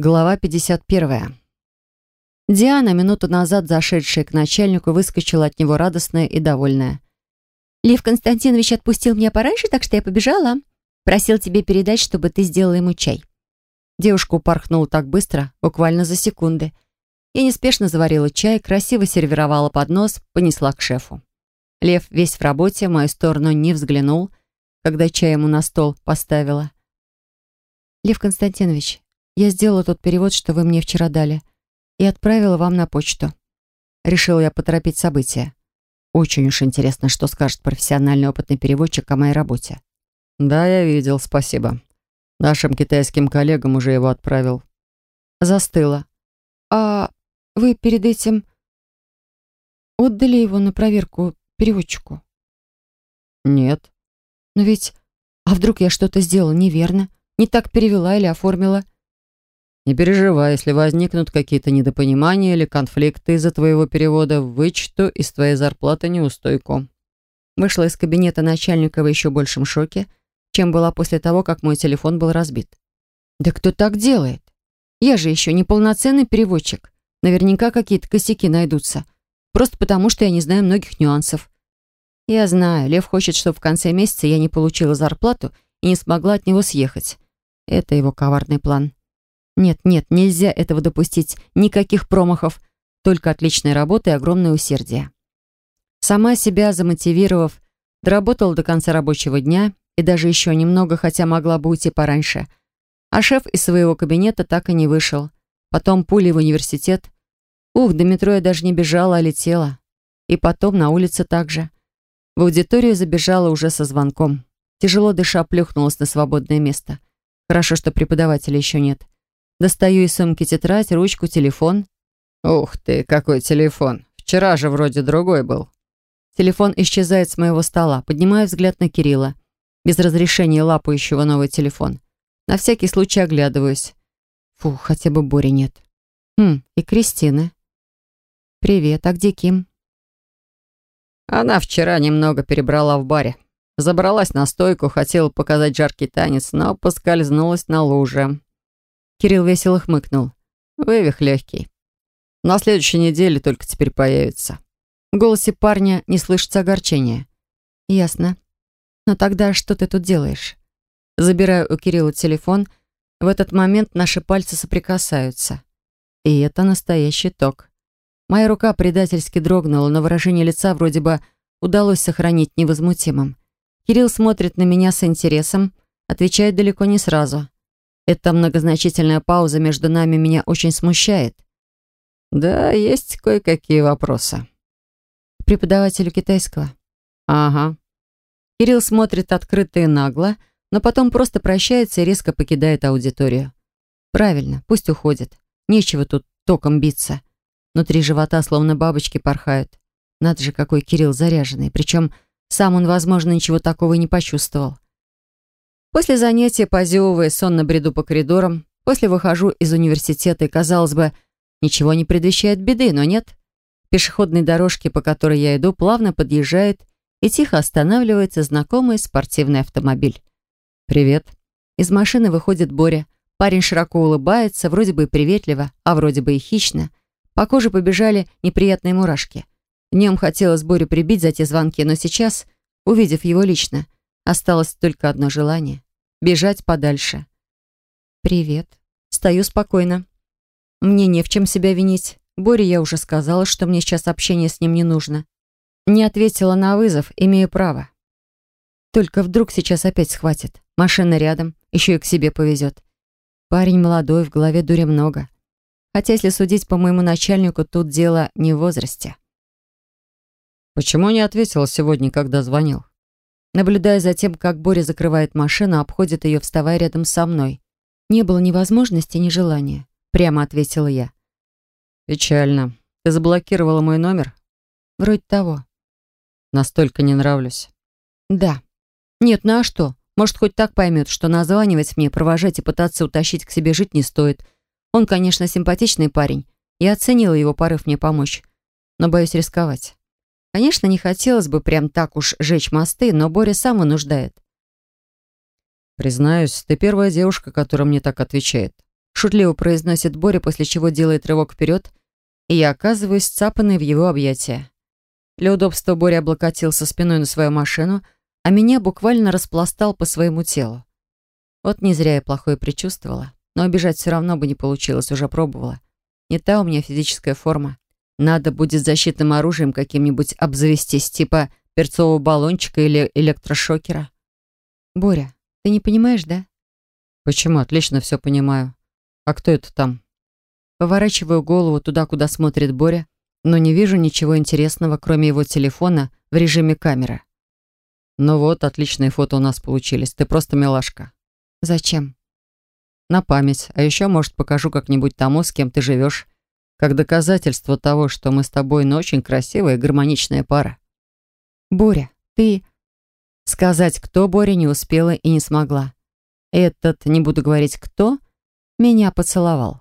Глава 51. Диана, минуту назад зашедшая к начальнику, выскочила от него радостная и довольная. «Лев Константинович отпустил меня пораньше, так что я побежала. Просил тебе передать, чтобы ты сделала ему чай». Девушка упорхнула так быстро, буквально за секунды. Я неспешно заварила чай, красиво сервировала поднос, понесла к шефу. Лев весь в работе, в мою сторону не взглянул, когда чай ему на стол поставила. «Лев Константинович, я сделала тот перевод, что вы мне вчера дали, и отправила вам на почту. Решила я поторопить события. Очень уж интересно, что скажет профессиональный опытный переводчик о моей работе. Да, я видел, спасибо. Нашим китайским коллегам уже его отправил. Застыла. А вы перед этим отдали его на проверку переводчику? Нет. Но ведь... А вдруг я что-то сделала неверно? Не так перевела или оформила? Не переживай, если возникнут какие-то недопонимания или конфликты из-за твоего перевода, вычту из твоей зарплаты неустойку». Вышла из кабинета начальника в еще большем шоке, чем была после того, как мой телефон был разбит. «Да кто так делает? Я же еще не полноценный переводчик. Наверняка какие-то косяки найдутся. Просто потому, что я не знаю многих нюансов. Я знаю, Лев хочет, чтобы в конце месяца я не получила зарплату и не смогла от него съехать. Это его коварный план. Нет, нет, нельзя этого допустить. Никаких промахов. Только отличная работа и огромное усердие. Сама себя замотивировав, доработала до конца рабочего дня и даже еще немного, хотя могла бы уйти пораньше. А шеф из своего кабинета так и не вышел. Потом пули в университет. Ух, до метро я даже не бежала, а летела. И потом на улице также. В аудиторию забежала уже со звонком. Тяжело дыша плюхнулась на свободное место. Хорошо, что преподавателя еще нет. Достаю из сумки тетрадь, ручку, телефон. «Ух ты, какой телефон! Вчера же вроде другой был». Телефон исчезает с моего стола. Поднимаю взгляд на Кирилла. Без разрешения лапающего новый телефон. На всякий случай оглядываюсь. Фу, хотя бы Бори нет. Хм, и Кристины. «Привет, а где Ким?» Она вчера немного перебрала в баре. Забралась на стойку, хотела показать жаркий танец, но поскользнулась на луже. Кирилл весело хмыкнул. Вывих легкий. На следующей неделе только теперь появится. В голосе парня не слышится огорчения. Ясно. Но тогда что ты тут делаешь? Забираю у Кирилла телефон. В этот момент наши пальцы соприкасаются. И это настоящий ток. Моя рука предательски дрогнула, но выражение лица вроде бы удалось сохранить невозмутимым. Кирилл смотрит на меня с интересом, отвечает далеко не сразу. Эта многозначительная пауза между нами меня очень смущает. Да, есть кое-какие вопросы. преподавателю китайского? Ага. Кирилл смотрит открыто и нагло, но потом просто прощается и резко покидает аудиторию. Правильно, пусть уходит. Нечего тут током биться. Внутри живота словно бабочки порхают. Надо же, какой Кирилл заряженный. Причем сам он, возможно, ничего такого и не почувствовал. После занятия, позевывая, сонно бреду по коридорам, после выхожу из университета и, казалось бы, ничего не предвещает беды, но нет. Пешеходной дорожке, по которой я иду, плавно подъезжает и тихо останавливается знакомый спортивный автомобиль. «Привет». Из машины выходит Боря. Парень широко улыбается, вроде бы и приветливо, а вроде бы и хищно. По коже побежали неприятные мурашки. Днем хотелось Борю прибить за те звонки, но сейчас, увидев его лично, Осталось только одно желание — бежать подальше. «Привет. Стою спокойно. Мне не в чем себя винить. Боре я уже сказала, что мне сейчас общение с ним не нужно. Не ответила на вызов, имею право. Только вдруг сейчас опять схватит. Машина рядом, еще и к себе повезет. Парень молодой, в голове дури много. Хотя, если судить по моему начальнику, тут дело не в возрасте. «Почему не ответила сегодня, когда звонил?» Наблюдая за тем, как Боря закрывает машину, обходит ее, вставая рядом со мной. «Не было ни возможности, ни желания», — прямо ответила я. «Печально. Ты заблокировала мой номер?» «Вроде того». «Настолько не нравлюсь». «Да». «Нет, ну а что? Может, хоть так поймет, что названивать мне, провожать и пытаться утащить к себе жить не стоит. Он, конечно, симпатичный парень. Я оценила его порыв мне помочь, но боюсь рисковать». Конечно, не хотелось бы прям так уж жечь мосты, но Боря сам вынуждает. «Признаюсь, ты первая девушка, которая мне так отвечает. шутливо произносит Боря, после чего делает рывок вперед, и я оказываюсь цапанной в его объятия. Для удобства Боря облокотился спиной на свою машину, а меня буквально распластал по своему телу. Вот не зря я плохое предчувствовала, но убежать все равно бы не получилось, уже пробовала. Не та у меня физическая форма. Надо будет защитным оружием каким-нибудь обзавестись, типа перцового баллончика или электрошокера. Боря, ты не понимаешь, да? Почему? Отлично все понимаю. А кто это там? Поворачиваю голову туда, куда смотрит Боря, но не вижу ничего интересного, кроме его телефона в режиме камеры. Ну вот, отличные фото у нас получились. Ты просто милашка. Зачем? На память. А еще, может, покажу как-нибудь тому, с кем ты живешь, как доказательство того, что мы с тобой, ну, очень красивая и гармоничная пара. Боря, ты... Сказать, кто Боря, не успела и не смогла. Этот, не буду говорить кто, меня поцеловал.